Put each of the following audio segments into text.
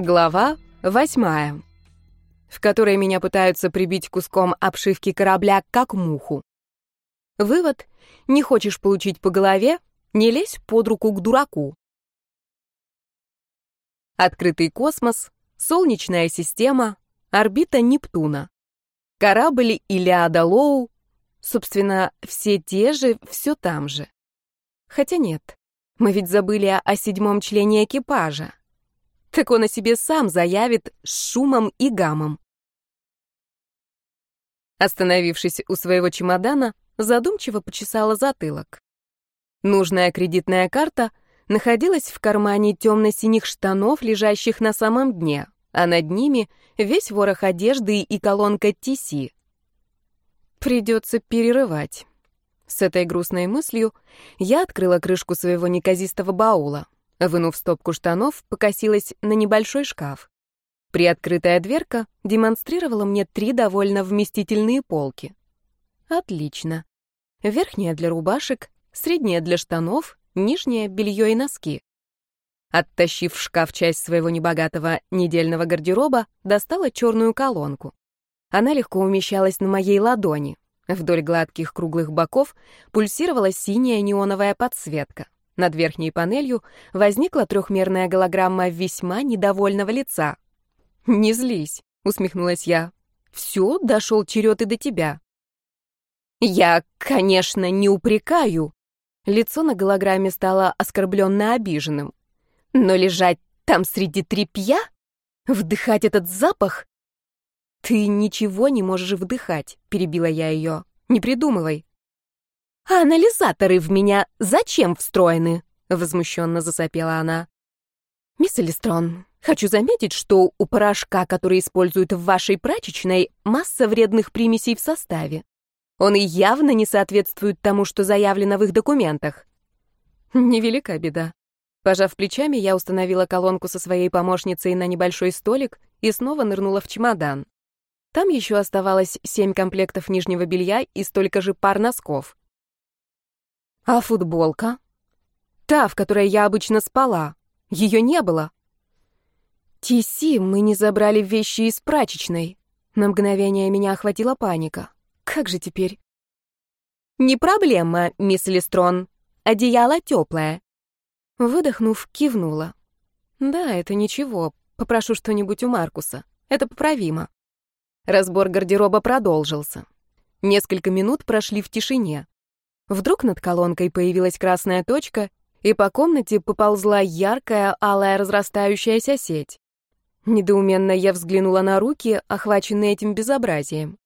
Глава восьмая, в которой меня пытаются прибить куском обшивки корабля, как муху. Вывод — не хочешь получить по голове, не лезь под руку к дураку. Открытый космос, Солнечная система, орбита Нептуна. Корабль Илиада Лоу, собственно, все те же, все там же. Хотя нет, мы ведь забыли о седьмом члене экипажа. Так он о себе сам заявит шумом и гамом. Остановившись у своего чемодана, задумчиво почесала затылок. Нужная кредитная карта находилась в кармане темно-синих штанов, лежащих на самом дне, а над ними весь ворох одежды и колонка TC. Придется перерывать. С этой грустной мыслью я открыла крышку своего неказистого баула. Вынув стопку штанов, покосилась на небольшой шкаф. Приоткрытая дверка демонстрировала мне три довольно вместительные полки. Отлично. Верхняя для рубашек, средняя для штанов, нижняя — белье и носки. Оттащив в шкаф часть своего небогатого недельного гардероба, достала черную колонку. Она легко умещалась на моей ладони. Вдоль гладких круглых боков пульсировала синяя неоновая подсветка. Над верхней панелью возникла трехмерная голограмма весьма недовольного лица. «Не злись», — усмехнулась я. «Все, дошел черед и до тебя». «Я, конечно, не упрекаю». Лицо на голограмме стало оскорбленно обиженным. «Но лежать там среди тряпья? Вдыхать этот запах? «Ты ничего не можешь вдыхать», — перебила я ее. «Не придумывай». «А анализаторы в меня зачем встроены?» — возмущенно засопела она. «Мисс Элистрон, хочу заметить, что у порошка, который используют в вашей прачечной, масса вредных примесей в составе. Он и явно не соответствует тому, что заявлено в их документах». Невелика беда. Пожав плечами, я установила колонку со своей помощницей на небольшой столик и снова нырнула в чемодан. Там еще оставалось семь комплектов нижнего белья и столько же пар носков. А футболка? Та, в которой я обычно спала. Ее не было. Тиси, мы не забрали вещи из прачечной. На мгновение меня охватила паника. Как же теперь? Не проблема, мисс Листрон. Одеяло теплое. Выдохнув, кивнула. Да, это ничего. Попрошу что-нибудь у Маркуса. Это поправимо. Разбор гардероба продолжился. Несколько минут прошли в тишине. Вдруг над колонкой появилась красная точка, и по комнате поползла яркая, алая, разрастающаяся сеть. Недоуменно я взглянула на руки, охваченные этим безобразием.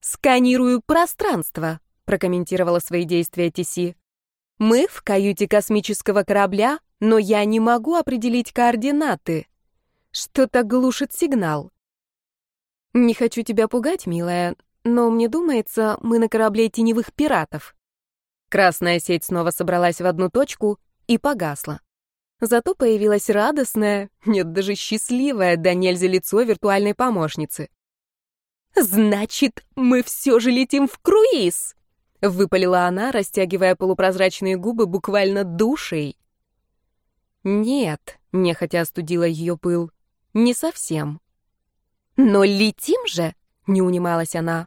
«Сканирую пространство», — прокомментировала свои действия Тиси. «Мы в каюте космического корабля, но я не могу определить координаты. Что-то глушит сигнал. «Не хочу тебя пугать, милая, но мне думается, мы на корабле теневых пиратов». Красная сеть снова собралась в одну точку и погасла. Зато появилась радостная, нет, даже счастливая да нельзя лицо виртуальной помощницы. «Значит, мы все же летим в круиз!» — выпалила она, растягивая полупрозрачные губы буквально душей. «Нет», — нехотя остудила ее пыл, — «не совсем». «Но летим же!» — не унималась она.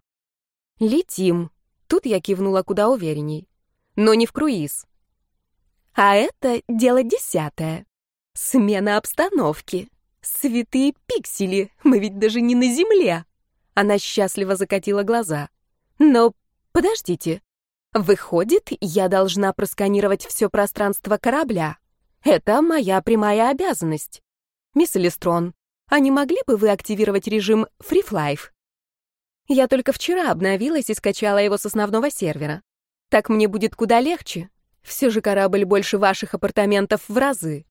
«Летим!» — тут я кивнула куда уверенней. «Но не в круиз». «А это дело десятое. Смена обстановки. Святые пиксели, мы ведь даже не на земле!» Она счастливо закатила глаза. «Но подождите. Выходит, я должна просканировать все пространство корабля. Это моя прямая обязанность. Мисс Листрон, а не могли бы вы активировать режим Free Life? Я только вчера обновилась и скачала его с основного сервера. Так мне будет куда легче. Все же корабль больше ваших апартаментов в разы.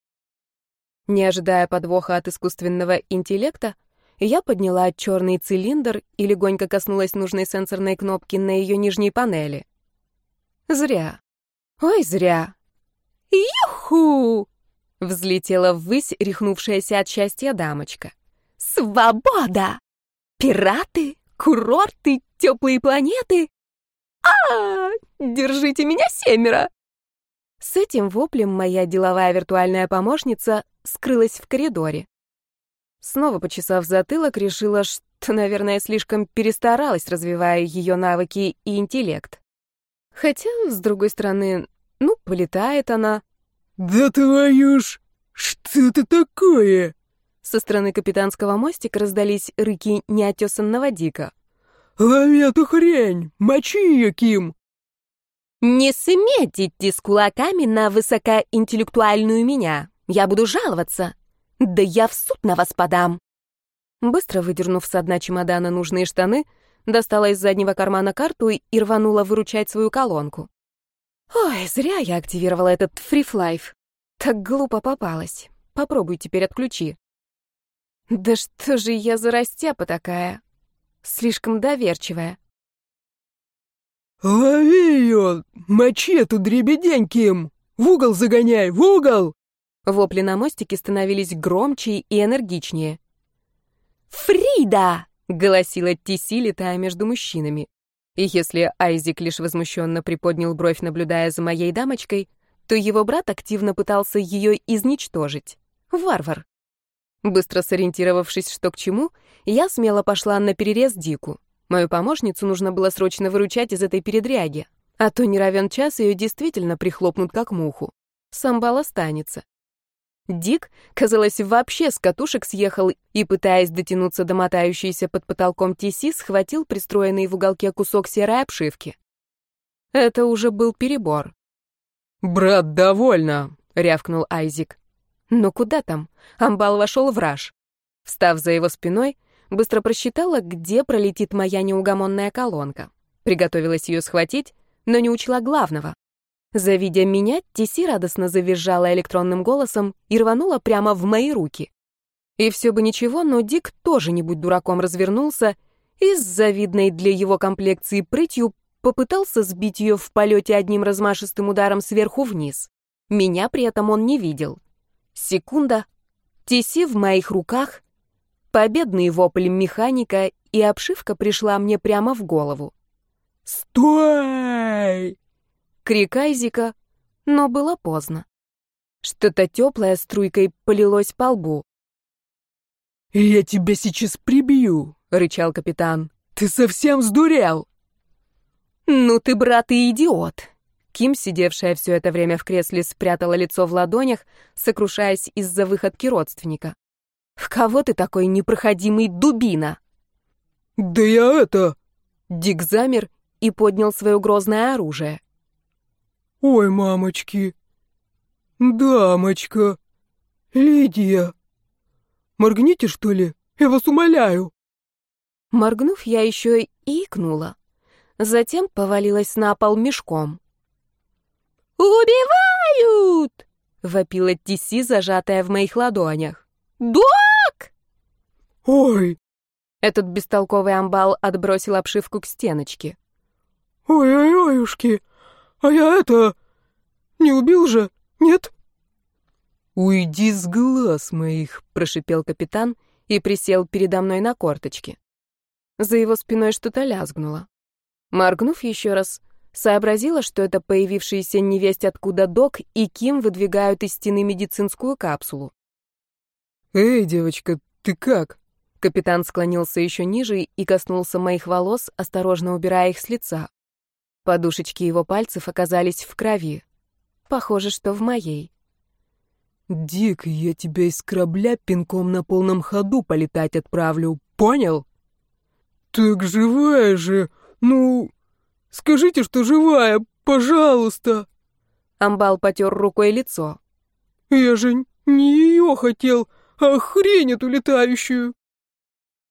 Не ожидая подвоха от искусственного интеллекта, я подняла черный цилиндр и легонько коснулась нужной сенсорной кнопки на ее нижней панели. Зря. Ой, зря. Юху! Взлетела ввысь рехнувшаяся от счастья дамочка. «Свобода! Пираты, курорты, теплые планеты! А, -а, -а Держите меня семеро!» С этим воплем моя деловая виртуальная помощница скрылась в коридоре. Снова почесав затылок, решила, что, наверное, слишком перестаралась, развивая ее навыки и интеллект. Хотя, с другой стороны, ну, полетает она. «Да твою ж! Что это такое?» Со стороны капитанского мостика раздались рыки неотесанного Дика. «Лови эту хрень! Мочи ее, Ким!» «Не сметь идти с кулаками на высокоинтеллектуальную меня. Я буду жаловаться. Да я в суд на вас подам!» Быстро выдернув со дна чемодана нужные штаны, достала из заднего кармана карту и рванула выручать свою колонку. Ой, зря я активировала этот фрифлайф. Так глупо попалась. Попробуй теперь отключи. Да что же я за растяпа такая? Слишком доверчивая. «Лови ее! Мочи эту дребедень, Ким! В угол загоняй, в угол!» Вопли на мостике становились громче и энергичнее. «Фрида!» — голосила Тиси, летая между мужчинами. И если Айзик лишь возмущенно приподнял бровь, наблюдая за моей дамочкой, то его брат активно пытался ее изничтожить. Варвар. Быстро сориентировавшись, что к чему, я смело пошла на перерез Дику. Мою помощницу нужно было срочно выручать из этой передряги, а то не равен час ее действительно прихлопнут как муху. Самбал останется. Дик, казалось, вообще с катушек съехал и, пытаясь дотянуться до мотающейся под потолком Тиси, схватил пристроенный в уголке кусок серой обшивки. Это уже был перебор. «Брат, довольно!» — рявкнул Айзик. Но куда там? Амбал вошел в раж. Встав за его спиной, быстро просчитала, где пролетит моя неугомонная колонка. Приготовилась ее схватить, но не учла главного. Завидя меня, Тиси радостно завизжала электронным голосом и рванула прямо в мои руки. И все бы ничего, но Дик тоже, не будь дураком, развернулся и с завидной для его комплекции прытью попытался сбить ее в полете одним размашистым ударом сверху вниз. Меня при этом он не видел. Секунда. Тиси в моих руках. Победный вопль механика, и обшивка пришла мне прямо в голову. «Стой!» крик Айзика, но было поздно. Что-то теплое струйкой полилось по лбу. «Я тебя сейчас прибью!» — рычал капитан. «Ты совсем сдурел!» «Ну ты, брат, и идиот!» Ким, сидевшая все это время в кресле, спрятала лицо в ладонях, сокрушаясь из-за выходки родственника. «В кого ты такой непроходимый дубина?» «Да я это...» Дик замер и поднял свое грозное оружие. «Ой, мамочки! Дамочка! Лидия! Моргните, что ли? Я вас умоляю!» Моргнув, я еще и икнула. Затем повалилась на пол мешком. «Убивают!» — вопила Тиси, зажатая в моих ладонях. «Док!» «Ой!» Этот бестолковый амбал отбросил обшивку к стеночке. «Ой-ой-ойушки!» «А я это... не убил же, нет?» «Уйди с глаз моих», — прошипел капитан и присел передо мной на корточки. За его спиной что-то лязгнуло. Моргнув еще раз, сообразила, что это появившиеся невесть откуда док и Ким выдвигают из стены медицинскую капсулу. «Эй, девочка, ты как?» Капитан склонился еще ниже и коснулся моих волос, осторожно убирая их с лица. Подушечки его пальцев оказались в крови. Похоже, что в моей. «Дик, я тебя из корабля пинком на полном ходу полетать отправлю, понял?» «Так живая же! Ну, скажите, что живая, пожалуйста!» Амбал потер рукой лицо. «Я же не ее хотел, а хрень эту летающую!»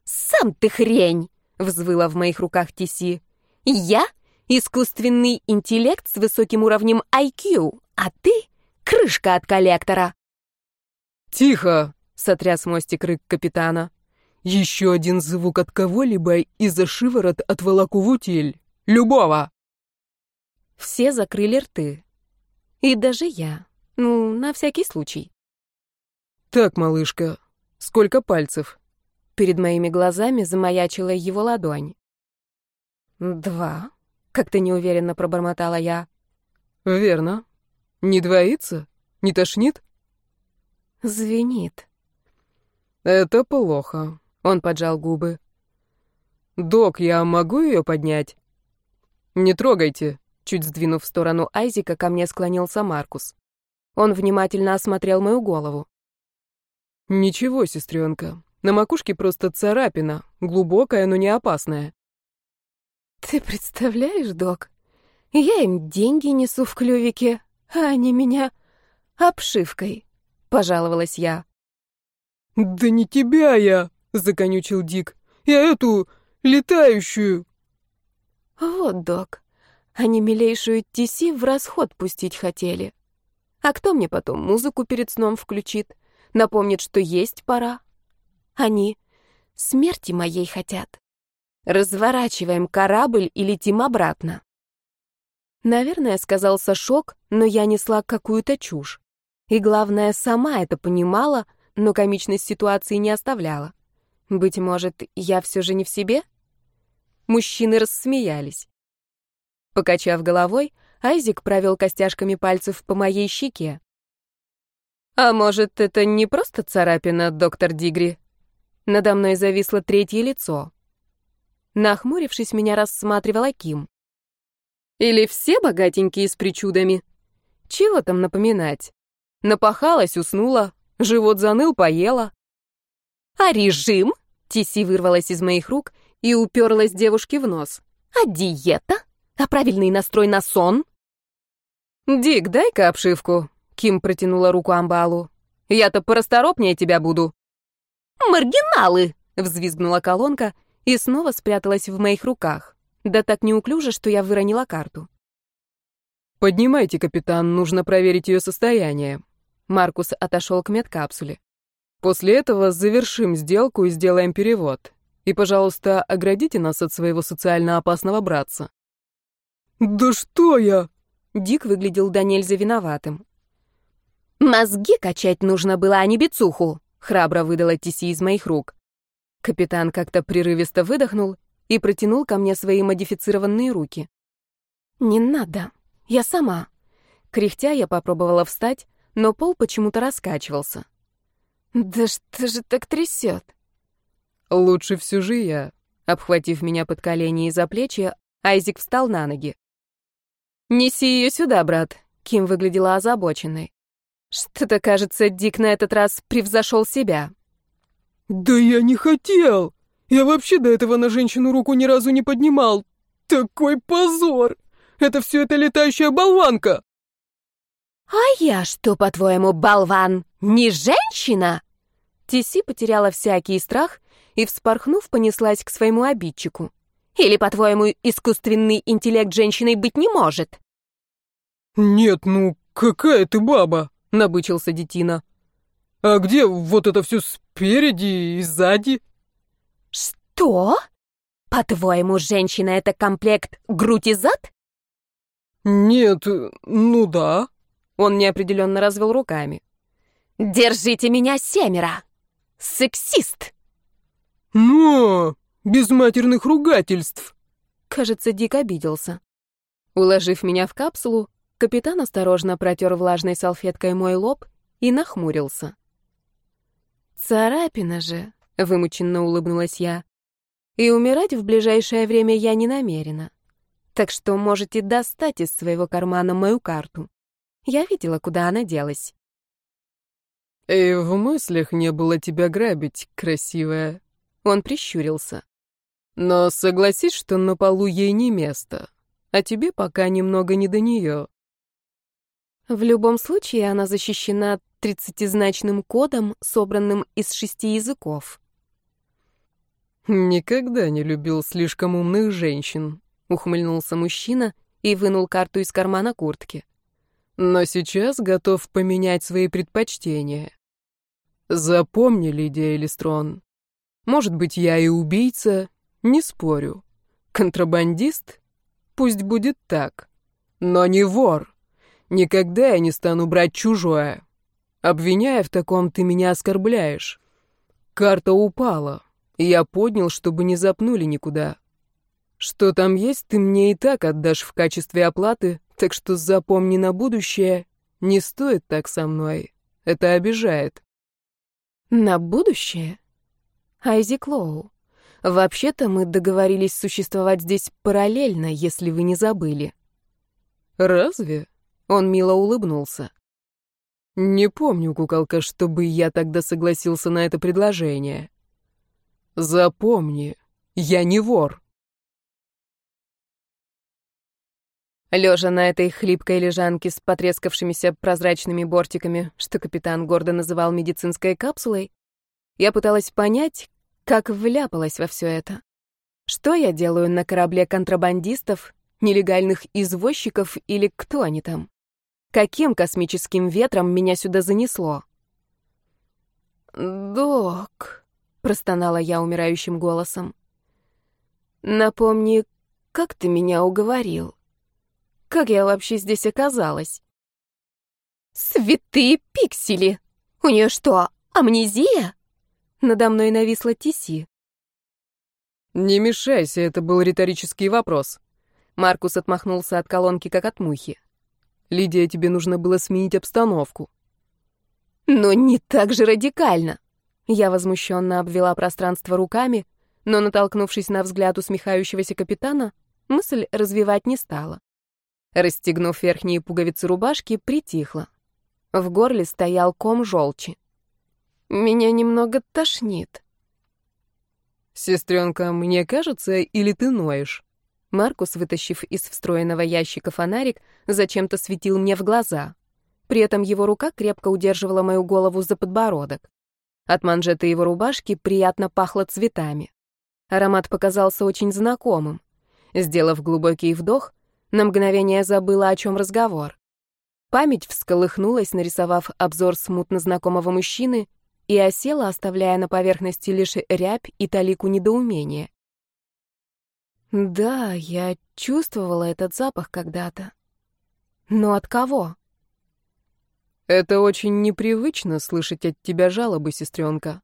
«Сам ты хрень!» — взвыла в моих руках Тиси. «Я Искусственный интеллект с высоким уровнем IQ, а ты — крышка от коллектора. «Тихо!» — сотряс мостик рык капитана. «Еще один звук от кого-либо и за шиворот отволоку в утиль. Любого!» Все закрыли рты. И даже я. Ну, на всякий случай. «Так, малышка, сколько пальцев?» Перед моими глазами замаячила его ладонь. «Два», как-то неуверенно пробормотала я. Верно. Не двоится? Не тошнит? Звенит. Это плохо. Он поджал губы. Док, я могу ее поднять? Не трогайте. Чуть сдвинув в сторону Айзика, ко мне склонился Маркус. Он внимательно осмотрел мою голову. Ничего, сестренка. На макушке просто царапина, глубокая, но не опасная. Ты представляешь, док? Я им деньги несу в клювике, а они меня обшивкой, пожаловалась я. Да не тебя я, законючил Дик. Я эту летающую. Вот, док. Они милейшую Тиси в расход пустить хотели. А кто мне потом музыку перед сном включит? Напомнит, что есть пора? Они смерти моей хотят. Разворачиваем корабль и летим обратно. Наверное, сказался шок, но я несла какую-то чушь. И главное, сама это понимала, но комичность ситуации не оставляла. Быть может, я все же не в себе? Мужчины рассмеялись. Покачав головой, Айзик провел костяшками пальцев по моей щеке. «А может, это не просто царапина, доктор Дигри?» Надо мной зависло третье лицо. Нахмурившись, меня рассматривала Ким. «Или все богатенькие с причудами? Чего там напоминать? Напахалась, уснула, живот заныл, поела». «А режим?» — Тиси вырвалась из моих рук и уперлась девушке в нос. «А диета?» А правильный настрой на сон? «Дик, дай-ка обшивку», — Ким протянула руку Амбалу. «Я-то порасторопнее тебя буду». «Маргиналы!» — взвизгнула колонка и снова спряталась в моих руках. Да так неуклюже, что я выронила карту. «Поднимайте, капитан, нужно проверить ее состояние». Маркус отошел к медкапсуле. «После этого завершим сделку и сделаем перевод. И, пожалуйста, оградите нас от своего социально опасного братца». «Да что я?» Дик выглядел до нельзя виноватым. «Мозги качать нужно было, а не бицуху», — храбро выдала Тиси из моих рук. Капитан как-то прерывисто выдохнул и протянул ко мне свои модифицированные руки. «Не надо, я сама». Кряхтя я попробовала встать, но пол почему-то раскачивался. «Да что же так трясет?» «Лучше все же я». Обхватив меня под колени и за плечи, Айзик встал на ноги. «Неси ее сюда, брат», — Ким выглядела озабоченной. Что-то, кажется, Дик на этот раз превзошел себя. «Да я не хотел! Я вообще до этого на женщину руку ни разу не поднимал! Такой позор! Это все эта летающая болванка!» «А я что, по-твоему, болван, не женщина?» Тиси потеряла всякий страх и, вспорхнув, понеслась к своему обидчику. Или, по-твоему, искусственный интеллект женщиной быть не может? Нет, ну, какая ты баба, набычился детина. А где вот это все спереди и сзади? Что? По-твоему, женщина — это комплект грудь и зад? Нет, ну да. Он неопределенно развел руками. Держите меня семеро! Сексист! Но! Без матерных ругательств!» Кажется, Дик обиделся. Уложив меня в капсулу, капитан осторожно протер влажной салфеткой мой лоб и нахмурился. «Царапина же!» — вымученно улыбнулась я. «И умирать в ближайшее время я не намерена. Так что можете достать из своего кармана мою карту. Я видела, куда она делась». «И в мыслях не было тебя грабить, красивая». Он прищурился. Но согласись, что на полу ей не место, а тебе пока немного не до нее. В любом случае она защищена тридцатизначным кодом, собранным из шести языков. «Никогда не любил слишком умных женщин», — ухмыльнулся мужчина и вынул карту из кармана куртки. «Но сейчас готов поменять свои предпочтения. Запомни, Лидия Элистрон, может быть, я и убийца, не спорю. Контрабандист? Пусть будет так. Но не вор. Никогда я не стану брать чужое. Обвиняя в таком, ты меня оскорбляешь. Карта упала. Я поднял, чтобы не запнули никуда. Что там есть, ты мне и так отдашь в качестве оплаты, так что запомни на будущее, не стоит так со мной. Это обижает. На будущее? Айзек Лоу. Вообще-то мы договорились существовать здесь параллельно, если вы не забыли. Разве? Он мило улыбнулся. Не помню, куколка, чтобы я тогда согласился на это предложение. Запомни, я не вор. Лежа на этой хлипкой лежанке с потрескавшимися прозрачными бортиками, что капитан гордо называл медицинской капсулой, я пыталась понять, как вляпалась во все это. Что я делаю на корабле контрабандистов, нелегальных извозчиков или кто они там? Каким космическим ветром меня сюда занесло? «Док», — простонала я умирающим голосом, — «напомни, как ты меня уговорил? Как я вообще здесь оказалась?» «Святые пиксели! У нее что, амнезия?» Надо мной нависла Тиси. «Не мешайся, это был риторический вопрос». Маркус отмахнулся от колонки, как от мухи. «Лидия, тебе нужно было сменить обстановку». «Но не так же радикально!» Я возмущенно обвела пространство руками, но, натолкнувшись на взгляд усмехающегося капитана, мысль развивать не стала. Расстегнув верхние пуговицы рубашки, притихла. В горле стоял ком желчи. Меня немного тошнит. «Сестренка, мне кажется, или ты ноешь?» Маркус, вытащив из встроенного ящика фонарик, зачем-то светил мне в глаза. При этом его рука крепко удерживала мою голову за подбородок. От манжеты его рубашки приятно пахло цветами. Аромат показался очень знакомым. Сделав глубокий вдох, на мгновение забыла, о чем разговор. Память всколыхнулась, нарисовав обзор смутно знакомого мужчины, и осела, оставляя на поверхности лишь рябь и талику недоумения. Да, я чувствовала этот запах когда-то. Но от кого? Это очень непривычно слышать от тебя жалобы, сестренка.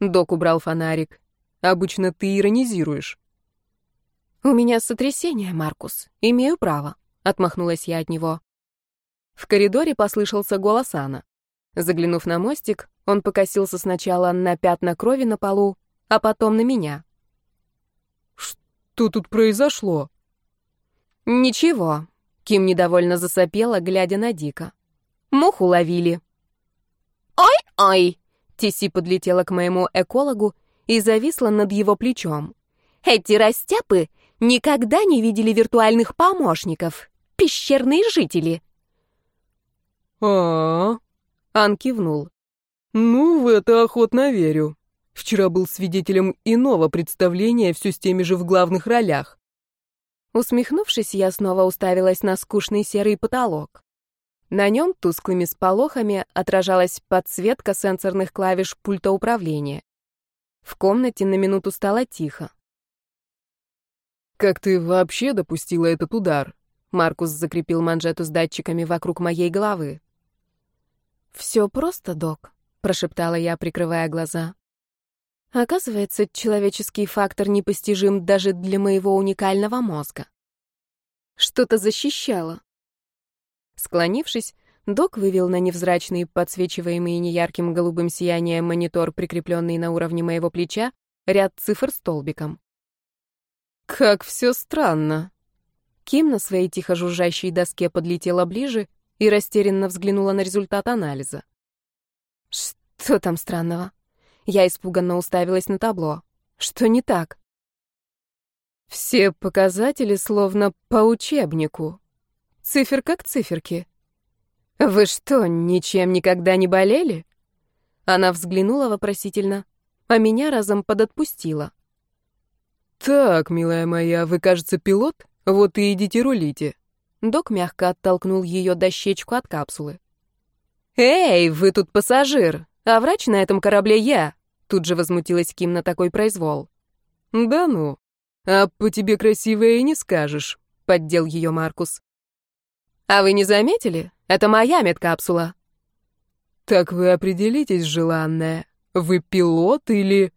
Док убрал фонарик. Обычно ты иронизируешь. У меня сотрясение, Маркус. Имею право. Отмахнулась я от него. В коридоре послышался голос Анна. Заглянув на мостик, он покосился сначала на пятна крови на полу, а потом на меня. «Что тут произошло?» «Ничего», — Ким недовольно засопела, глядя на Дика. «Муху ловили». «Ой-ой!» — Тиси подлетела к моему экологу и зависла над его плечом. «Эти растяпы никогда не видели виртуальных помощников, пещерные жители». «А-а-а», Ан кивнул. «Ну, в это охотно верю. Вчера был свидетелем иного представления, все с теми же в главных ролях». Усмехнувшись, я снова уставилась на скучный серый потолок. На нем тусклыми сполохами отражалась подсветка сенсорных клавиш пульта управления. В комнате на минуту стало тихо. «Как ты вообще допустила этот удар?» Маркус закрепил манжету с датчиками вокруг моей головы. «Все просто, док», — прошептала я, прикрывая глаза. «Оказывается, человеческий фактор непостижим даже для моего уникального мозга. Что-то защищало». Склонившись, док вывел на невзрачный, подсвечиваемый неярким голубым сиянием монитор, прикрепленный на уровне моего плеча, ряд цифр столбиком. «Как все странно!» Ким на своей тихо жужжащей доске подлетела ближе и растерянно взглянула на результат анализа. Что там странного? Я испуганно уставилась на табло. Что не так? Все показатели словно по учебнику. Цифер как циферки. Вы что, ничем никогда не болели? Она взглянула вопросительно, а меня разом подотпустила. «Так, милая моя, вы, кажется, пилот? Вот и идите рулите». Док мягко оттолкнул ее дощечку от капсулы. «Эй, вы тут пассажир, а врач на этом корабле я!» Тут же возмутилась Ким на такой произвол. «Да ну, а по тебе красивая и не скажешь», — поддел ее Маркус. «А вы не заметили? Это моя медкапсула». «Так вы определитесь, желанная, вы пилот или...»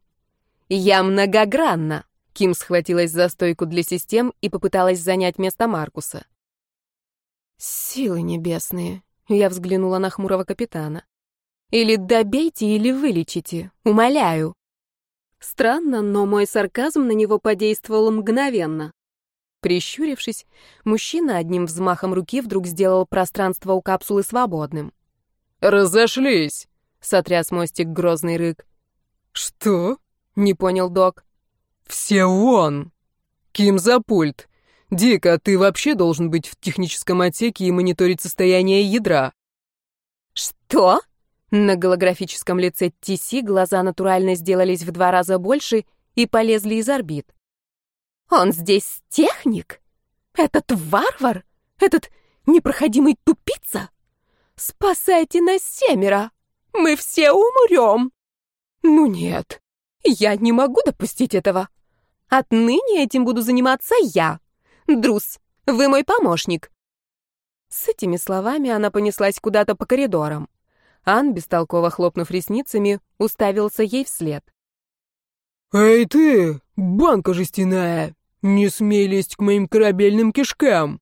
«Я многогранна», — Ким схватилась за стойку для систем и попыталась занять место Маркуса. Силы небесные. Я взглянула на хмурого капитана. Или добейте, или вылечите. Умоляю. Странно, но мой сарказм на него подействовал мгновенно. Прищурившись, мужчина одним взмахом руки вдруг сделал пространство у капсулы свободным. «Разошлись!» — сотряс мостик грозный рык. «Что?» — не понял док. «Все вон! Ким за пульт! Дик, а ты вообще должен быть в техническом отсеке и мониторить состояние ядра!» «Что?» На голографическом лице Тиси глаза натурально сделались в два раза больше и полезли из орбит. «Он здесь техник? Этот варвар? Этот непроходимый тупица? Спасайте нас семеро! Мы все умрем!» «Ну нет, я не могу допустить этого. Отныне этим буду заниматься я. Друз, вы мой помощник». С этими словами она понеслась куда-то по коридорам. Ан, бестолково хлопнув ресницами, уставился ей вслед. «Эй ты, банка жестяная, не смей лезть к моим корабельным кишкам!»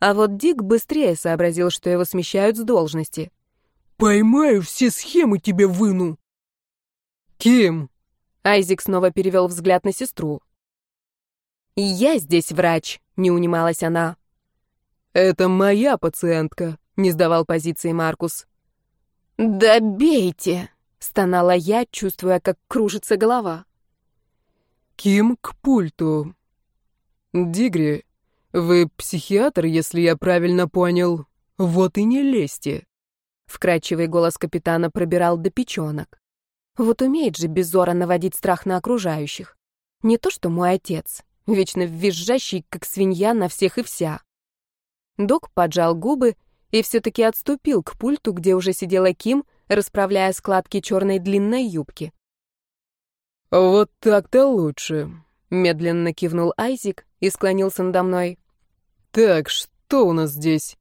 А вот Дик быстрее сообразил, что его смещают с должности. «Поймаю, все схемы тебе выну!» «Ким!» Айзик снова перевел взгляд на сестру. «Я здесь врач», — не унималась она. «Это моя пациентка», — не сдавал позиции Маркус. «Да бейте!» — стонала я, чувствуя, как кружится голова. «Ким к пульту. Дигри, вы психиатр, если я правильно понял. Вот и не лезьте». Вкрадчивый голос капитана пробирал до печенок. Вот умеет же Безора наводить страх на окружающих. Не то что мой отец, вечно визжащий, как свинья на всех и вся. Док поджал губы и все-таки отступил к пульту, где уже сидела Ким, расправляя складки черной длинной юбки. «Вот так-то лучше», — медленно кивнул Айзик и склонился надо мной. «Так, что у нас здесь?»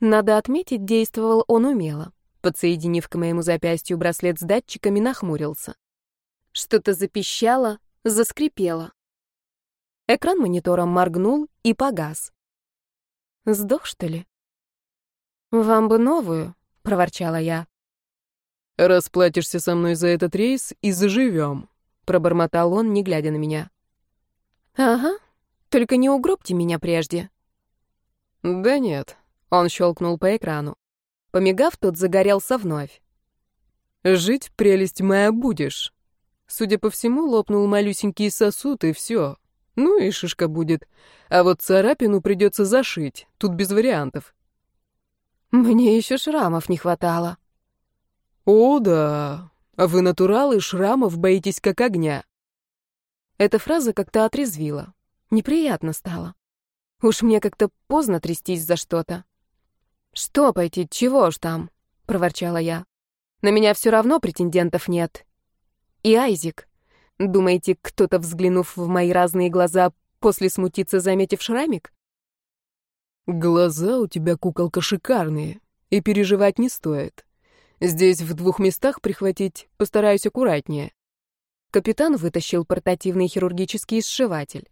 Надо отметить, действовал он умело. Подсоединив к моему запястью браслет с датчиками, нахмурился. Что-то запищало, заскрипело. Экран монитора моргнул и погас. Сдох, что ли? «Вам бы новую», — проворчала я. «Расплатишься со мной за этот рейс и заживем», — пробормотал он, не глядя на меня. «Ага, только не угробьте меня прежде». «Да нет», — он щелкнул по экрану. Помигав, тот загорелся вновь. «Жить, прелесть моя, будешь». Судя по всему, лопнул малюсенький сосуд, и все. Ну и шишка будет. А вот царапину придется зашить, тут без вариантов. Мне еще шрамов не хватало. О, да. А вы натуралы шрамов боитесь как огня. Эта фраза как-то отрезвила. Неприятно стало. Уж мне как-то поздно трястись за что-то. Что пойти, чего ж там? проворчала я. На меня все равно претендентов нет. И Айзик. Думаете, кто-то, взглянув в мои разные глаза, после смутится, заметив шрамик? Глаза у тебя, куколка, шикарные, и переживать не стоит. Здесь в двух местах прихватить постараюсь аккуратнее. Капитан вытащил портативный хирургический сшиватель.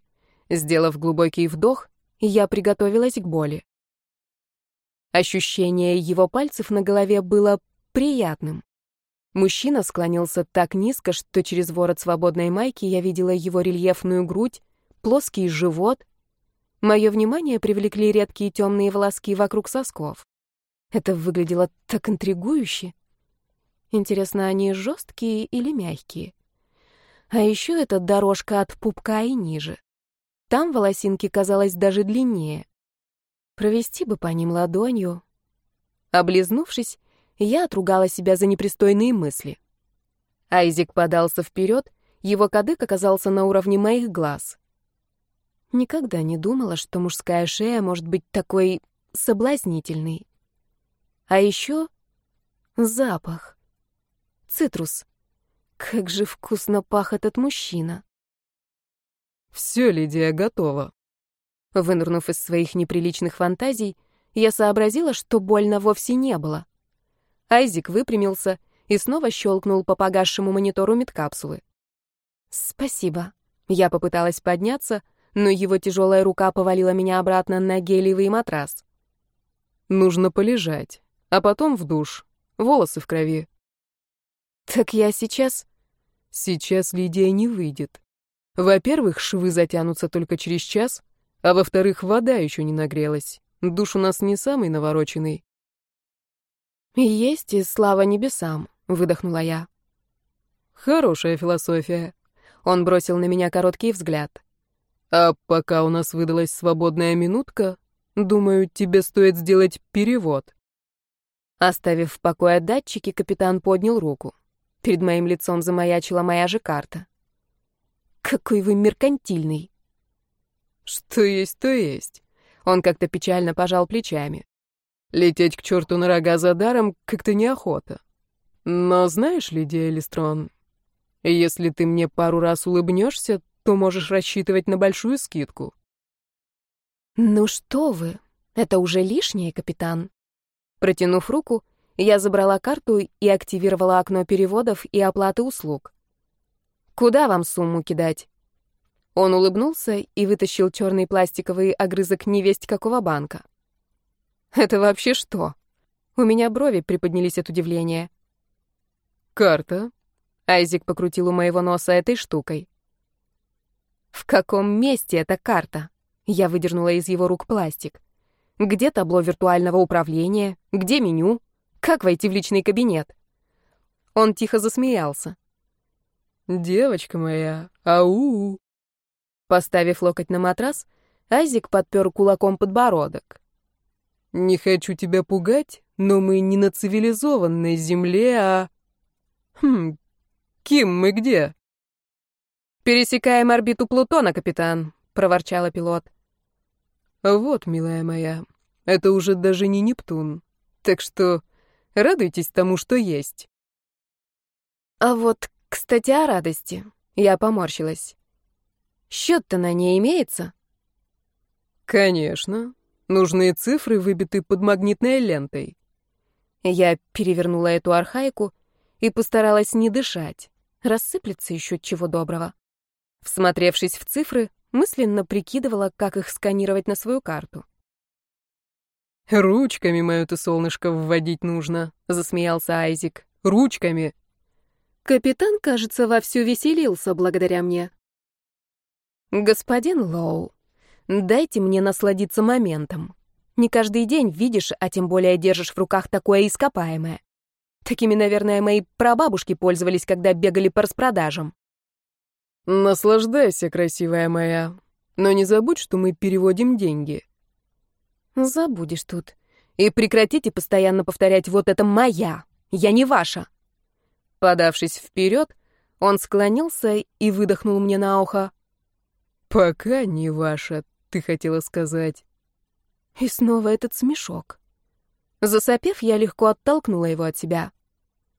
Сделав глубокий вдох, я приготовилась к боли. Ощущение его пальцев на голове было приятным. Мужчина склонился так низко, что через ворот свободной майки я видела его рельефную грудь, плоский живот Мое внимание привлекли редкие темные волоски вокруг сосков. Это выглядело так интригующе. Интересно, они жесткие или мягкие? А еще эта дорожка от пупка и ниже. Там волосинки казалось даже длиннее. Провести бы по ним ладонью. Облизнувшись, я отругала себя за непристойные мысли. Айзик подался вперед, его кадык оказался на уровне моих глаз. Никогда не думала, что мужская шея может быть такой соблазнительной. А еще запах. Цитрус. Как же вкусно пах этот мужчина. Все, Лидия, готова. Вынырнув из своих неприличных фантазий, я сообразила, что больно вовсе не было. Айзик выпрямился и снова щелкнул по погасшему монитору медкапсулы. «Спасибо». Я попыталась подняться, но его тяжелая рука повалила меня обратно на гелевый матрас. «Нужно полежать, а потом в душ. волосы в крови. Так я сейчас... Сейчас Лидия не выйдет. Во-первых, швы затянутся только через час, а во-вторых, вода еще не нагрелась. Душ у нас не самый навороченный. «Есть и слава небесам», — выдохнула я. Хорошая философия. Он бросил на меня короткий взгляд. А пока у нас выдалась свободная минутка, думаю, тебе стоит сделать перевод. Оставив в покое датчики, капитан поднял руку. Перед моим лицом замаячила моя же карта. Какой вы меркантильный. Что есть, то есть. Он как-то печально пожал плечами. Лететь к черту на рога за даром как-то неохота. Но знаешь ли, Диэлистрон, если ты мне пару раз улыбнешься, то можешь рассчитывать на большую скидку. Ну что вы, это уже лишнее, капитан. Протянув руку, я забрала карту и активировала окно переводов и оплаты услуг. Куда вам сумму кидать? Он улыбнулся и вытащил черный пластиковый огрызок невесть какого банка. Это вообще что? У меня брови приподнялись от удивления. Карта, Айзик покрутил у моего носа этой штукой. В каком месте эта карта? Я выдернула из его рук пластик. Где табло виртуального управления? Где меню? Как войти в личный кабинет? Он тихо засмеялся. «Девочка моя, ау!» Поставив локоть на матрас, Айзик подпер кулаком подбородок. «Не хочу тебя пугать, но мы не на цивилизованной земле, а...» «Хм, Ким, мы где?» «Пересекаем орбиту Плутона, капитан», — проворчала пилот. «Вот, милая моя, это уже даже не Нептун, так что радуйтесь тому, что есть». «А вот, кстати, о радости», — я поморщилась. «Счет-то на ней имеется?» «Конечно. Нужные цифры выбиты под магнитной лентой». Я перевернула эту архаику и постаралась не дышать. Рассыплется еще чего доброго. Всмотревшись в цифры, мысленно прикидывала, как их сканировать на свою карту. «Ручками мое-то солнышко вводить нужно», — засмеялся Айзик. «Ручками!» Капитан, кажется, вовсю веселился благодаря мне. «Господин Лоу, дайте мне насладиться моментом. Не каждый день видишь, а тем более держишь в руках такое ископаемое. Такими, наверное, мои прабабушки пользовались, когда бегали по распродажам. Наслаждайся, красивая моя. Но не забудь, что мы переводим деньги. Забудешь тут. И прекратите постоянно повторять «вот это моя, я не ваша». Подавшись вперед, он склонился и выдохнул мне на ухо. «Пока не ваша», — ты хотела сказать. И снова этот смешок. Засопев, я легко оттолкнула его от себя.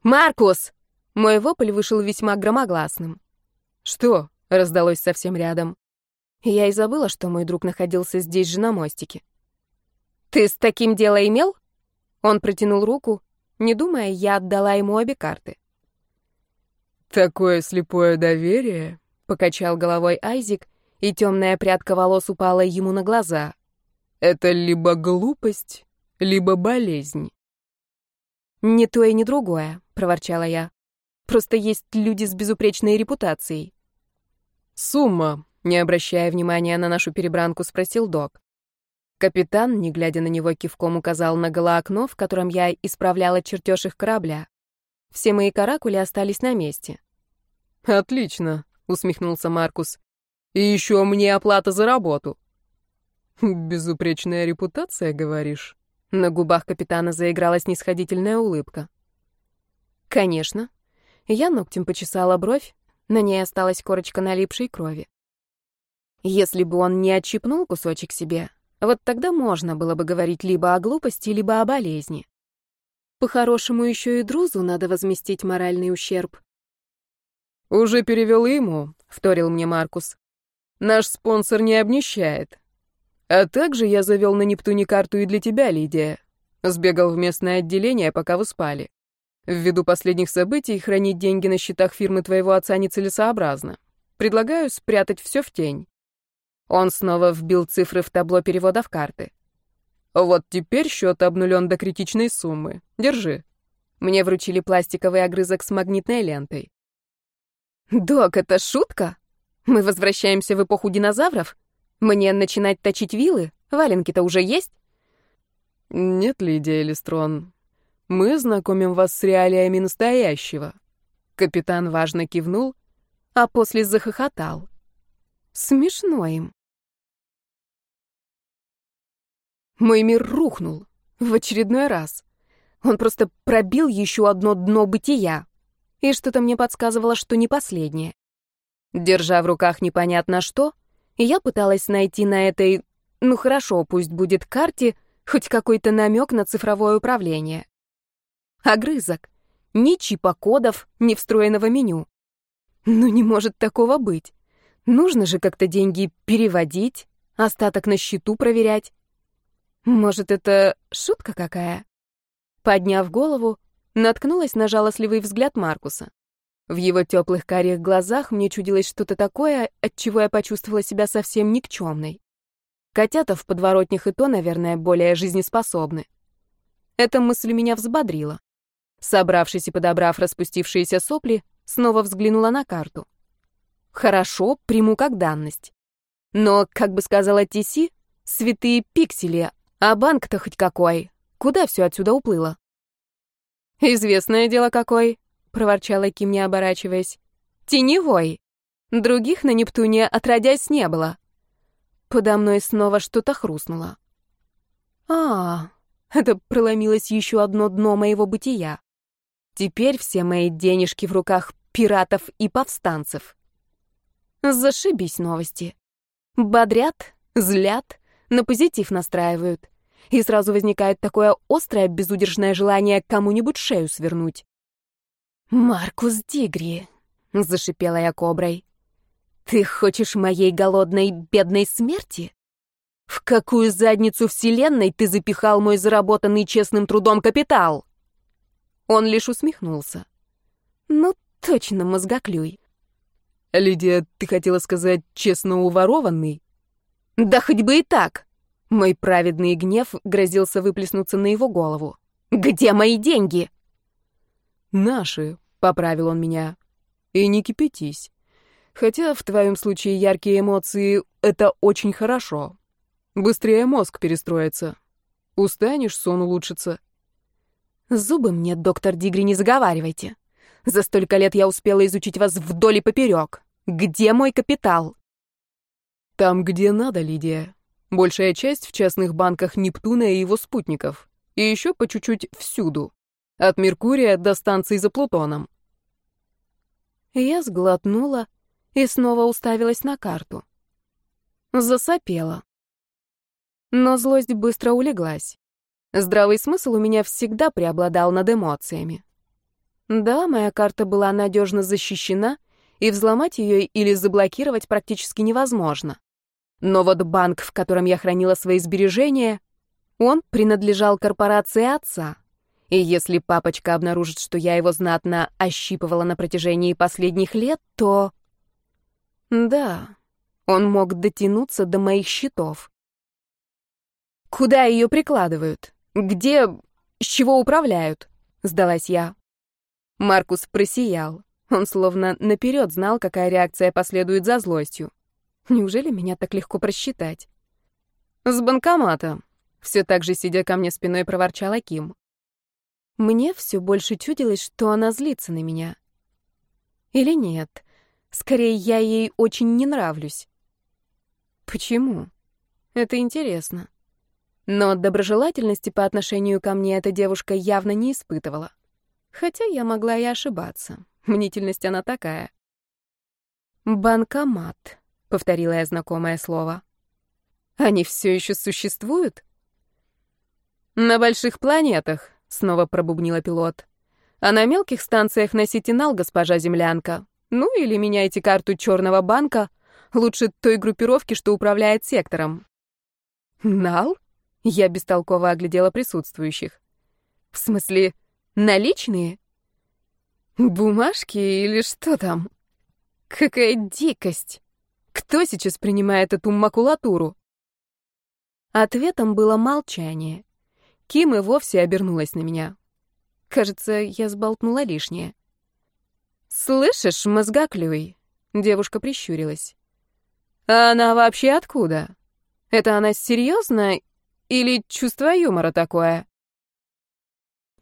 «Маркус!» Мой вопль вышел весьма громогласным. «Что?» — раздалось совсем рядом. Я и забыла, что мой друг находился здесь же на мостике. «Ты с таким дело имел?» Он протянул руку. Не думая, я отдала ему обе карты. «Такое слепое доверие», — покачал головой Айзик, и темная прядка волос упала ему на глаза. «Это либо глупость, либо болезнь». «Не то и не другое», — проворчала я. «Просто есть люди с безупречной репутацией». «Сумма», — не обращая внимания на нашу перебранку, спросил док. Капитан, не глядя на него, кивком указал на голоокно, в котором я исправляла чертеж их корабля. Все мои каракули остались на месте. «Отлично», — усмехнулся Маркус. «И еще мне оплата за работу». «Безупречная репутация, говоришь?» На губах капитана заиграла снисходительная улыбка. «Конечно». Я ногтем почесала бровь, на ней осталась корочка налипшей крови. Если бы он не отщипнул кусочек себе, вот тогда можно было бы говорить либо о глупости, либо о болезни. По-хорошему, еще и Друзу надо возместить моральный ущерб. «Уже перевел ему», — вторил мне Маркус. «Наш спонсор не обнищает. А также я завел на Нептуне карту и для тебя, Лидия. Сбегал в местное отделение, пока вы спали. Ввиду последних событий хранить деньги на счетах фирмы твоего отца нецелесообразно. Предлагаю спрятать все в тень. Он снова вбил цифры в табло переводов карты. Вот теперь счет обнулен до критичной суммы. Держи. Мне вручили пластиковый огрызок с магнитной лентой. «Док, это шутка? Мы возвращаемся в эпоху динозавров? Мне начинать точить вилы? Валенки-то уже есть?» «Нет, Лидия Элистрон. Мы знакомим вас с реалиями настоящего». Капитан важно кивнул, а после захохотал. Смешно им. Мой мир рухнул в очередной раз. Он просто пробил еще одно дно бытия. И что-то мне подсказывало, что не последнее. Держа в руках непонятно что, я пыталась найти на этой, ну хорошо, пусть будет карте, хоть какой-то намек на цифровое управление. Огрызок. Ни чипа кодов, ни встроенного меню. Ну не может такого быть. Нужно же как-то деньги переводить, остаток на счету проверять. Может, это шутка какая? Подняв голову, наткнулась на жалостливый взгляд Маркуса. В его теплых карих глазах мне чудилось что-то такое, от чего я почувствовала себя совсем никчемной. Котята в подворотнях и то, наверное, более жизнеспособны. Эта мысль меня взбодрила. Собравшись и подобрав распустившиеся сопли, снова взглянула на карту. Хорошо, приму как данность. Но, как бы сказала Тиси, святые пиксели, а банк-то хоть какой? Куда все отсюда уплыло? «Известное дело какой», — проворчала Ким, не оборачиваясь. «Теневой. Других на Нептуне отродясь не было». Подо мной снова что-то хрустнуло. А, это проломилось еще одно дно моего бытия. Теперь все мои денежки в руках пиратов и повстанцев. Зашибись новости. Бодрят, злят, на позитив настраивают. И сразу возникает такое острое, безудержное желание кому-нибудь шею свернуть. «Маркус Дигри», — зашипела я коброй, — «ты хочешь моей голодной, бедной смерти? В какую задницу вселенной ты запихал мой заработанный честным трудом капитал?» Он лишь усмехнулся. «Ну, точно мозгоклюй». «Лидия, ты хотела сказать честно уворованный?» Да хоть бы и так. Мой праведный гнев грозился выплеснуться на его голову. Где мои деньги? Наши, поправил он меня. И не кипятись. Хотя в твоем случае яркие эмоции — это очень хорошо. Быстрее мозг перестроится. Устанешь, сон улучшится. Зубы мне, доктор Дигри, не заговаривайте. За столько лет я успела изучить вас вдоль и поперек. Где мой капитал? Там, где надо, Лидия. Большая часть в частных банках Нептуна и его спутников. И еще по чуть-чуть всюду. От Меркурия до станции за Плутоном. Я сглотнула и снова уставилась на карту. Засопела. Но злость быстро улеглась. Здравый смысл у меня всегда преобладал над эмоциями. Да, моя карта была надежно защищена, и взломать ее или заблокировать практически невозможно. Но вот банк, в котором я хранила свои сбережения, он принадлежал корпорации отца. И если папочка обнаружит, что я его знатно ощипывала на протяжении последних лет, то... Да, он мог дотянуться до моих счетов. «Куда ее прикладывают? Где... с чего управляют?» — сдалась я. Маркус просиял. Он словно наперед знал, какая реакция последует за злостью. Неужели меня так легко просчитать? С банкомата. Все так же, сидя ко мне спиной, проворчала Ким. Мне все больше чудилось, что она злится на меня. Или нет? Скорее, я ей очень не нравлюсь. Почему? Это интересно. Но доброжелательности по отношению ко мне эта девушка явно не испытывала. Хотя я могла и ошибаться. Мнительность она такая. Банкомат. — повторила я знакомое слово. «Они все еще существуют?» «На больших планетах», — снова пробубнила пилот. «А на мелких станциях носите нал, госпожа землянка. Ну или меняйте карту черного банка, лучше той группировки, что управляет сектором». «Нал?» — я бестолково оглядела присутствующих. «В смысле, наличные?» «Бумажки или что там?» «Какая дикость!» Кто сейчас принимает эту макулатуру? Ответом было молчание. Ким и вовсе обернулась на меня. Кажется, я сболтнула лишнее. «Слышишь, мозгоклюй?» Девушка прищурилась. «А она вообще откуда? Это она серьезно или чувство юмора такое?»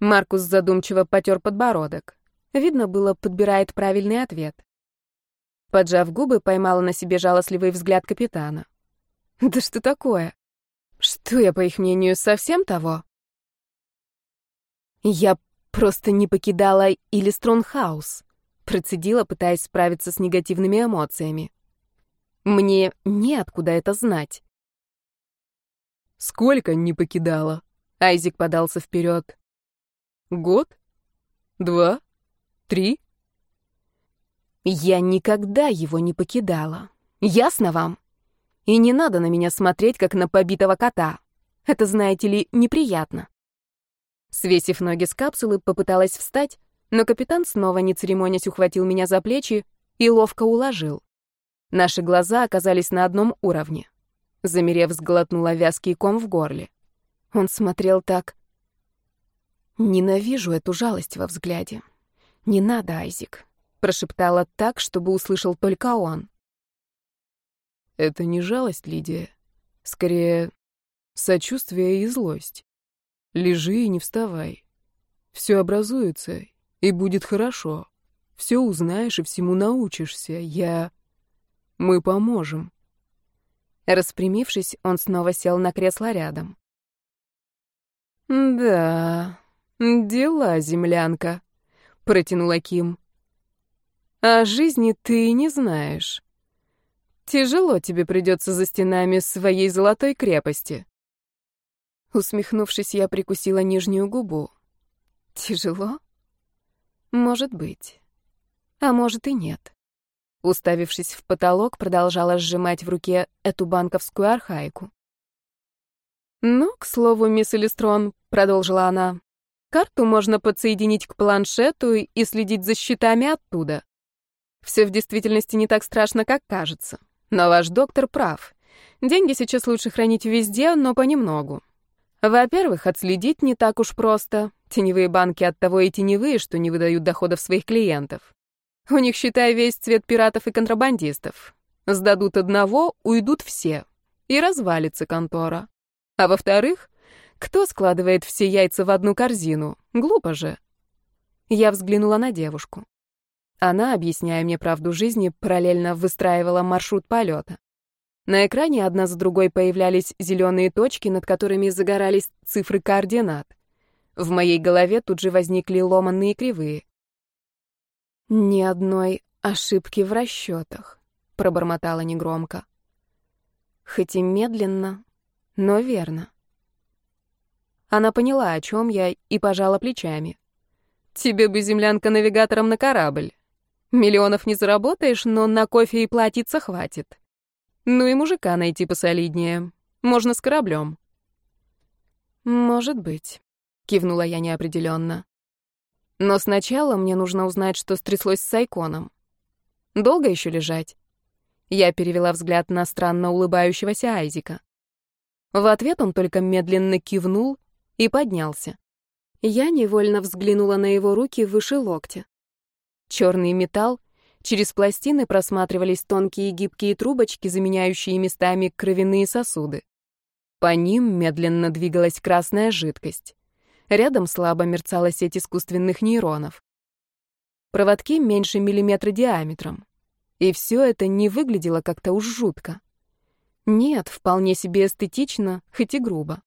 Маркус задумчиво потер подбородок. Видно было, подбирает правильный ответ. Поджав губы, поймала на себе жалостливый взгляд капитана. «Да что такое? Что я, по их мнению, совсем того?» «Я просто не покидала Илистронхаус», — процедила, пытаясь справиться с негативными эмоциями. «Мне неоткуда это знать». «Сколько не покидала?» — Айзик подался вперед. «Год? Два? Три?» Я никогда его не покидала. Ясно вам? И не надо на меня смотреть, как на побитого кота. Это, знаете ли, неприятно. Свесив ноги с капсулы, попыталась встать, но капитан снова, не церемонясь, ухватил меня за плечи и ловко уложил. Наши глаза оказались на одном уровне. Замерев, сглотнула вязкий ком в горле. Он смотрел так... Ненавижу эту жалость во взгляде. Не надо, Айзик прошептала так, чтобы услышал только он. Это не жалость, Лидия. Скорее, сочувствие и злость. Лежи и не вставай. Все образуется, и будет хорошо. Все узнаешь и всему научишься. Я... Мы поможем. Распрямившись, он снова сел на кресло рядом. «Да, дела, землянка», — протянула Ким. О жизни ты не знаешь. Тяжело тебе придется за стенами своей золотой крепости. Усмехнувшись, я прикусила нижнюю губу. Тяжело? Может быть. А может и нет. Уставившись в потолок, продолжала сжимать в руке эту банковскую архаику. «Ну, к слову, мисс Элистрон», — продолжила она, — «карту можно подсоединить к планшету и следить за счетами оттуда. Все в действительности не так страшно, как кажется. Но ваш доктор прав. Деньги сейчас лучше хранить везде, но понемногу. Во-первых, отследить не так уж просто. Теневые банки от того и теневые, что не выдают доходов своих клиентов. У них, считай, весь цвет пиратов и контрабандистов. Сдадут одного, уйдут все. И развалится контора. А во-вторых, кто складывает все яйца в одну корзину? Глупо же. Я взглянула на девушку. Она, объясняя мне правду жизни, параллельно выстраивала маршрут полета. На экране одна за другой появлялись зеленые точки, над которыми загорались цифры координат. В моей голове тут же возникли ломанные кривые. «Ни одной ошибки в расчетах», — пробормотала негромко. Хоть и медленно, но верно. Она поняла, о чем я, и пожала плечами. «Тебе бы, землянка, навигатором на корабль. Миллионов не заработаешь, но на кофе и платиться хватит. Ну и мужика найти посолиднее. Можно с кораблем. Может быть, кивнула я неопределенно. Но сначала мне нужно узнать, что стряслось с Сайконом. Долго еще лежать? Я перевела взгляд на странно улыбающегося Айзика. В ответ он только медленно кивнул и поднялся. Я невольно взглянула на его руки выше локтя. Черный металл, через пластины просматривались тонкие гибкие трубочки, заменяющие местами кровяные сосуды. По ним медленно двигалась красная жидкость. Рядом слабо мерцала сеть искусственных нейронов. Проводки меньше миллиметра диаметром. И все это не выглядело как-то уж жутко. Нет, вполне себе эстетично, хоть и грубо.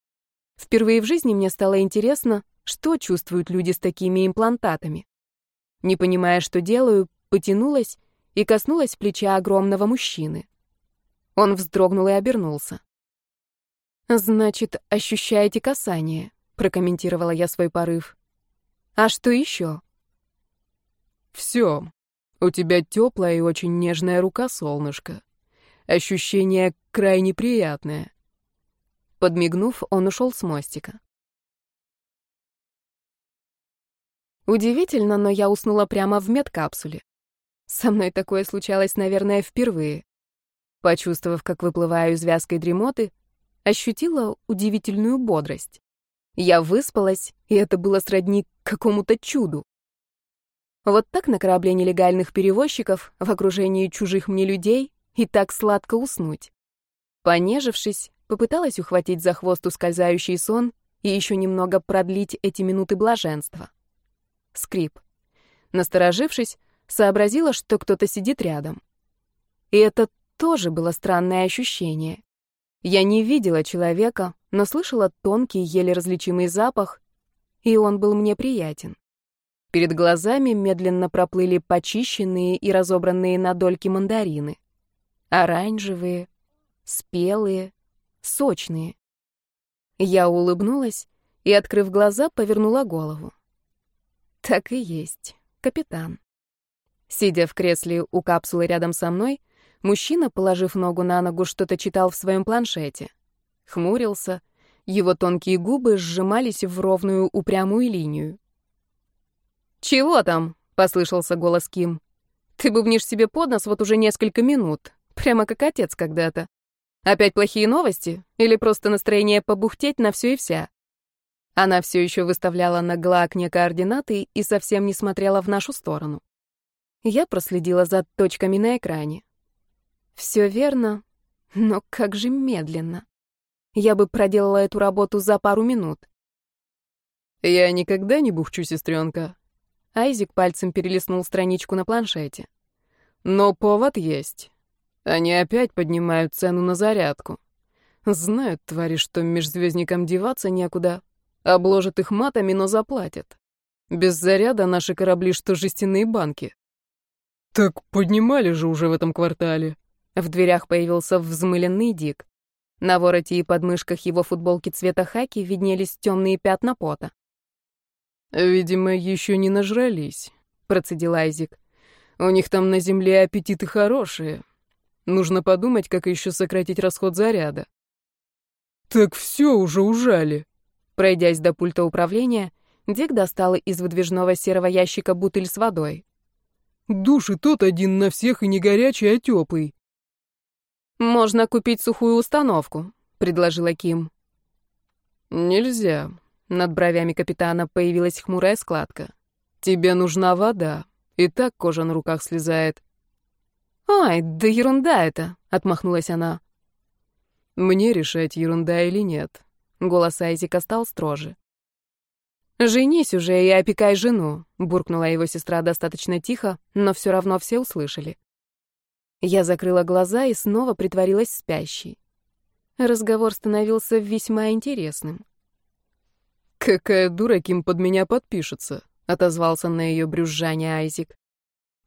Впервые в жизни мне стало интересно, что чувствуют люди с такими имплантатами. Не понимая, что делаю, потянулась и коснулась плеча огромного мужчины. Он вздрогнул и обернулся. «Значит, ощущаете касание», — прокомментировала я свой порыв. «А что еще?» «Все. У тебя теплая и очень нежная рука, солнышко. Ощущение крайне приятное». Подмигнув, он ушел с мостика. Удивительно, но я уснула прямо в медкапсуле. Со мной такое случалось, наверное, впервые. Почувствовав, как выплываю из вязкой дремоты, ощутила удивительную бодрость. Я выспалась, и это было сродни какому-то чуду. Вот так на корабле нелегальных перевозчиков, в окружении чужих мне людей, и так сладко уснуть. Понежившись, попыталась ухватить за хвост ускользающий сон и еще немного продлить эти минуты блаженства. Скрип. Насторожившись, сообразила, что кто-то сидит рядом. И это тоже было странное ощущение. Я не видела человека, но слышала тонкий, еле различимый запах, и он был мне приятен. Перед глазами медленно проплыли почищенные и разобранные на дольки мандарины. Оранжевые, спелые, сочные. Я улыбнулась и, открыв глаза, повернула голову. Так и есть, капитан. Сидя в кресле у капсулы рядом со мной, мужчина, положив ногу на ногу, что-то читал в своем планшете. Хмурился, его тонкие губы сжимались в ровную упрямую линию. «Чего там?» — послышался голос Ким. «Ты бубнишь себе под нос вот уже несколько минут, прямо как отец когда-то. Опять плохие новости? Или просто настроение побухтеть на все и вся?» Она все еще выставляла на окне координаты и совсем не смотрела в нашу сторону. Я проследила за точками на экране. Все верно, но как же медленно. Я бы проделала эту работу за пару минут. «Я никогда не бухчу, сестренка», Айзик пальцем перелистнул страничку на планшете. Но повод есть. Они опять поднимают цену на зарядку. Знают твари, что межзвездникам деваться некуда. Обложат их матами, но заплатят. Без заряда наши корабли что жестяные банки. Так поднимали же уже в этом квартале. В дверях появился взмыленный Дик. На вороте и подмышках его футболки цвета хаки виднелись темные пятна пота. «Видимо, еще не нажрались», — процедил Айзик. «У них там на земле аппетиты хорошие. Нужно подумать, как еще сократить расход заряда». «Так все уже ужали». Пройдясь до пульта управления, Дик достал из выдвижного серого ящика бутыль с водой. «Душ и тот один на всех и не горячий, а теплый». «Можно купить сухую установку», — предложила Ким. «Нельзя», над бровями капитана появилась хмурая складка. «Тебе нужна вода. И так кожа на руках слезает». «Ай, да ерунда это!» — отмахнулась она. «Мне решать, ерунда или нет». Голос Айзека стал строже. «Женись уже и опекай жену», — буркнула его сестра достаточно тихо, но все равно все услышали. Я закрыла глаза и снова притворилась спящей. Разговор становился весьма интересным. «Какая дура Ким под меня подпишется», — отозвался на ее брюзжание Айзик.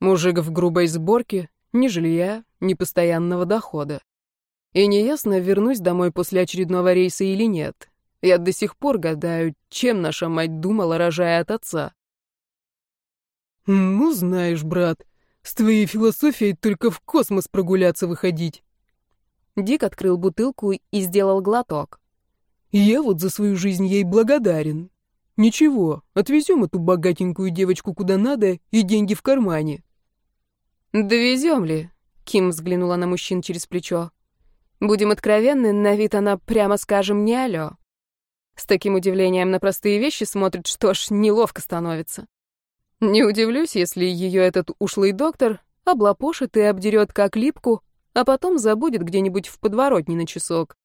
«Мужик в грубой сборке, ни жилья, ни постоянного дохода. И неясно, вернусь домой после очередного рейса или нет. Я до сих пор гадаю, чем наша мать думала, рожая от отца». «Ну, знаешь, брат, с твоей философией только в космос прогуляться выходить». Дик открыл бутылку и сделал глоток. Я вот за свою жизнь ей благодарен. Ничего, отвезем эту богатенькую девочку куда надо и деньги в кармане. Довезем ли? Ким взглянула на мужчин через плечо. Будем откровенны, на вид она, прямо скажем, не алё. С таким удивлением на простые вещи смотрит, что ж, неловко становится. Не удивлюсь, если ее этот ушлый доктор облапошит и обдерет как липку, а потом забудет где-нибудь в подворотне на часок.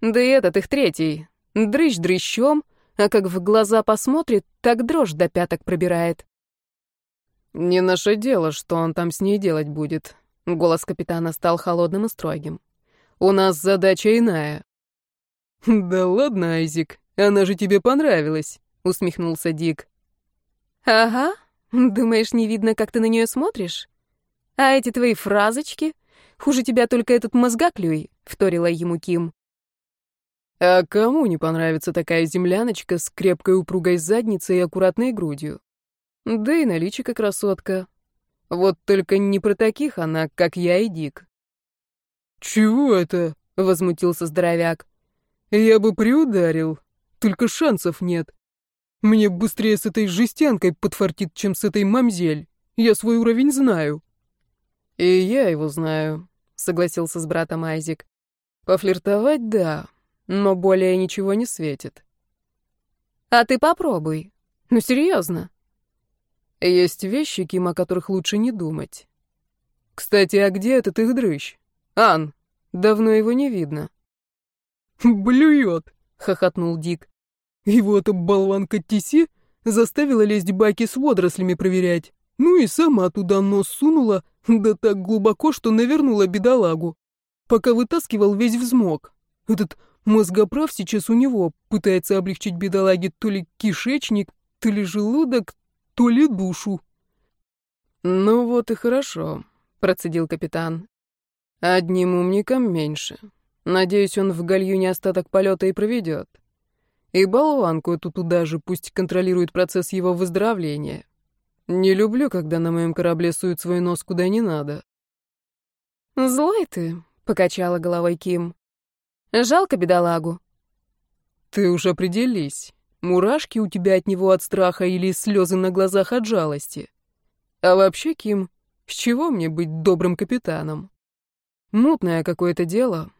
Да и этот их третий. Дрыщ дрыщом, а как в глаза посмотрит, так дрожь до пяток пробирает. «Не наше дело, что он там с ней делать будет», — голос капитана стал холодным и строгим. «У нас задача иная». «Да ладно, Айзик, она же тебе понравилась», — усмехнулся Дик. «Ага, думаешь, не видно, как ты на нее смотришь? А эти твои фразочки? Хуже тебя только этот мозгаклюй», — вторила ему Ким. А кому не понравится такая земляночка с крепкой упругой задницей и аккуратной грудью? Да и наличие красотка. Вот только не про таких она, как я и Дик. «Чего это?» — возмутился здоровяк. «Я бы приударил, только шансов нет. Мне быстрее с этой жестянкой подфартит, чем с этой мамзель. Я свой уровень знаю». «И я его знаю», — согласился с братом Айзик. «Пофлиртовать — да, но более ничего не светит. А ты попробуй. Ну, серьезно. Есть вещи, Ким, о которых лучше не думать. Кстати, а где этот их дрыщ? Ан, давно его не видно. Блюет, хохотнул Дик. Его-то болванка Тиси заставила лезть баки с водорослями проверять. Ну и сама туда нос сунула, да так глубоко, что навернула бедолагу. Пока вытаскивал, весь взмок. Этот мозгоправ сейчас у него пытается облегчить бедолаге то ли кишечник, то ли желудок, то ли душу. «Ну вот и хорошо», — процедил капитан. «Одним умником меньше. Надеюсь, он в гальюне остаток полета и проведет. И болванку эту туда же, пусть контролирует процесс его выздоровления. Не люблю, когда на моем корабле суют свой нос куда не надо». «Злой ты», — покачала головой Ким. «Жалко бедолагу». «Ты уж определись. Мурашки у тебя от него от страха или слезы на глазах от жалости. А вообще, Ким, с чего мне быть добрым капитаном? Мутное какое-то дело.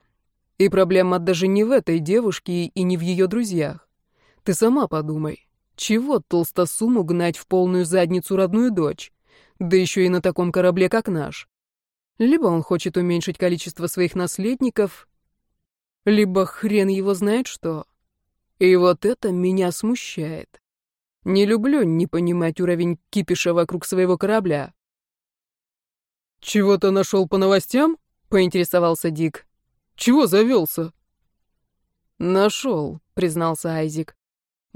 И проблема даже не в этой девушке и не в ее друзьях. Ты сама подумай, чего толстосуму гнать в полную задницу родную дочь? Да еще и на таком корабле, как наш. Либо он хочет уменьшить количество своих наследников, либо хрен его знает что. И вот это меня смущает. Не люблю не понимать уровень кипиша вокруг своего корабля. «Чего-то нашел по новостям?» — поинтересовался Дик. «Чего завелся?» «Нашел», — признался Айзик.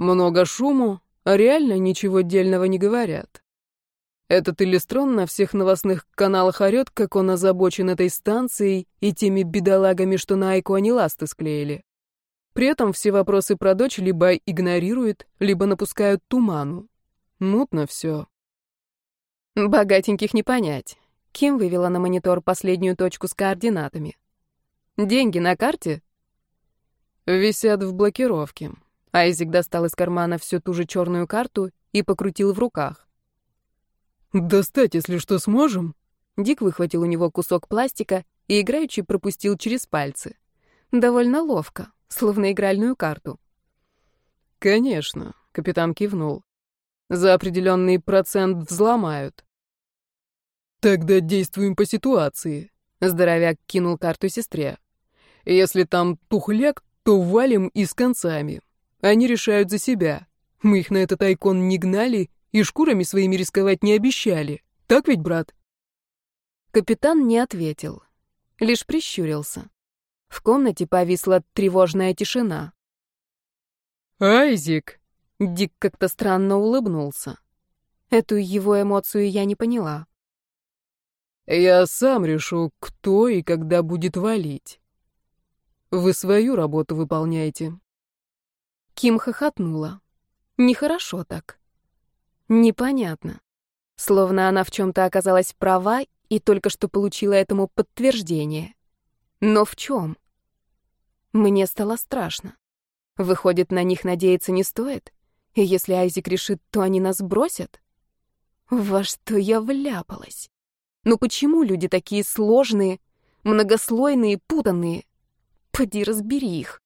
«Много шуму, а реально ничего дельного не говорят. Этот Иллистрон на всех новостных каналах орёт, как он озабочен этой станцией и теми бедолагами, что на Айку они ласты склеили. При этом все вопросы про дочь либо игнорируют, либо напускают туману. Мутно все. Богатеньких не понять. Ким вывела на монитор последнюю точку с координатами. Деньги на карте? Висят в блокировке. Айзик достал из кармана всю ту же черную карту и покрутил в руках. «Достать, если что, сможем?» Дик выхватил у него кусок пластика и играючи пропустил через пальцы. Довольно ловко словно игральную карту. «Конечно», — капитан кивнул. «За определенный процент взломают». «Тогда действуем по ситуации», — здоровяк кинул карту сестре. «Если там тухляк, то валим и с концами. Они решают за себя. Мы их на этот айкон не гнали и шкурами своими рисковать не обещали. Так ведь, брат?» Капитан не ответил, лишь прищурился. В комнате повисла тревожная тишина. «Айзик!» Дик как-то странно улыбнулся. Эту его эмоцию я не поняла. «Я сам решу, кто и когда будет валить. Вы свою работу выполняете». Ким хохотнула. Нехорошо так. Непонятно. Словно она в чем-то оказалась права и только что получила этому подтверждение. Но в чем? Мне стало страшно. Выходит, на них надеяться не стоит? И если Айзик решит, то они нас бросят? Во что я вляпалась? Ну почему люди такие сложные, многослойные, путанные? Поди разбери их.